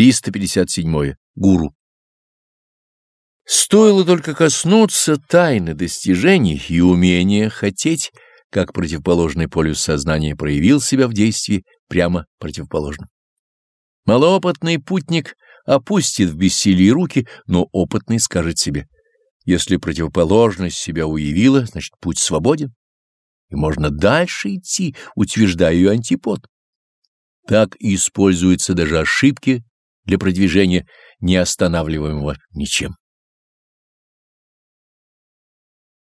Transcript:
357. Гуру. Стоило только коснуться тайны достижений и умения хотеть, как противоположный полюс сознания проявил себя в действии прямо противоположном. Малоопытный путник опустит в бессилии руки, но опытный скажет себе, если противоположность себя уявила, значит путь свободен, и можно дальше идти, утверждая ее антипод. Так используются даже ошибки для продвижения, не останавливаемого ничем.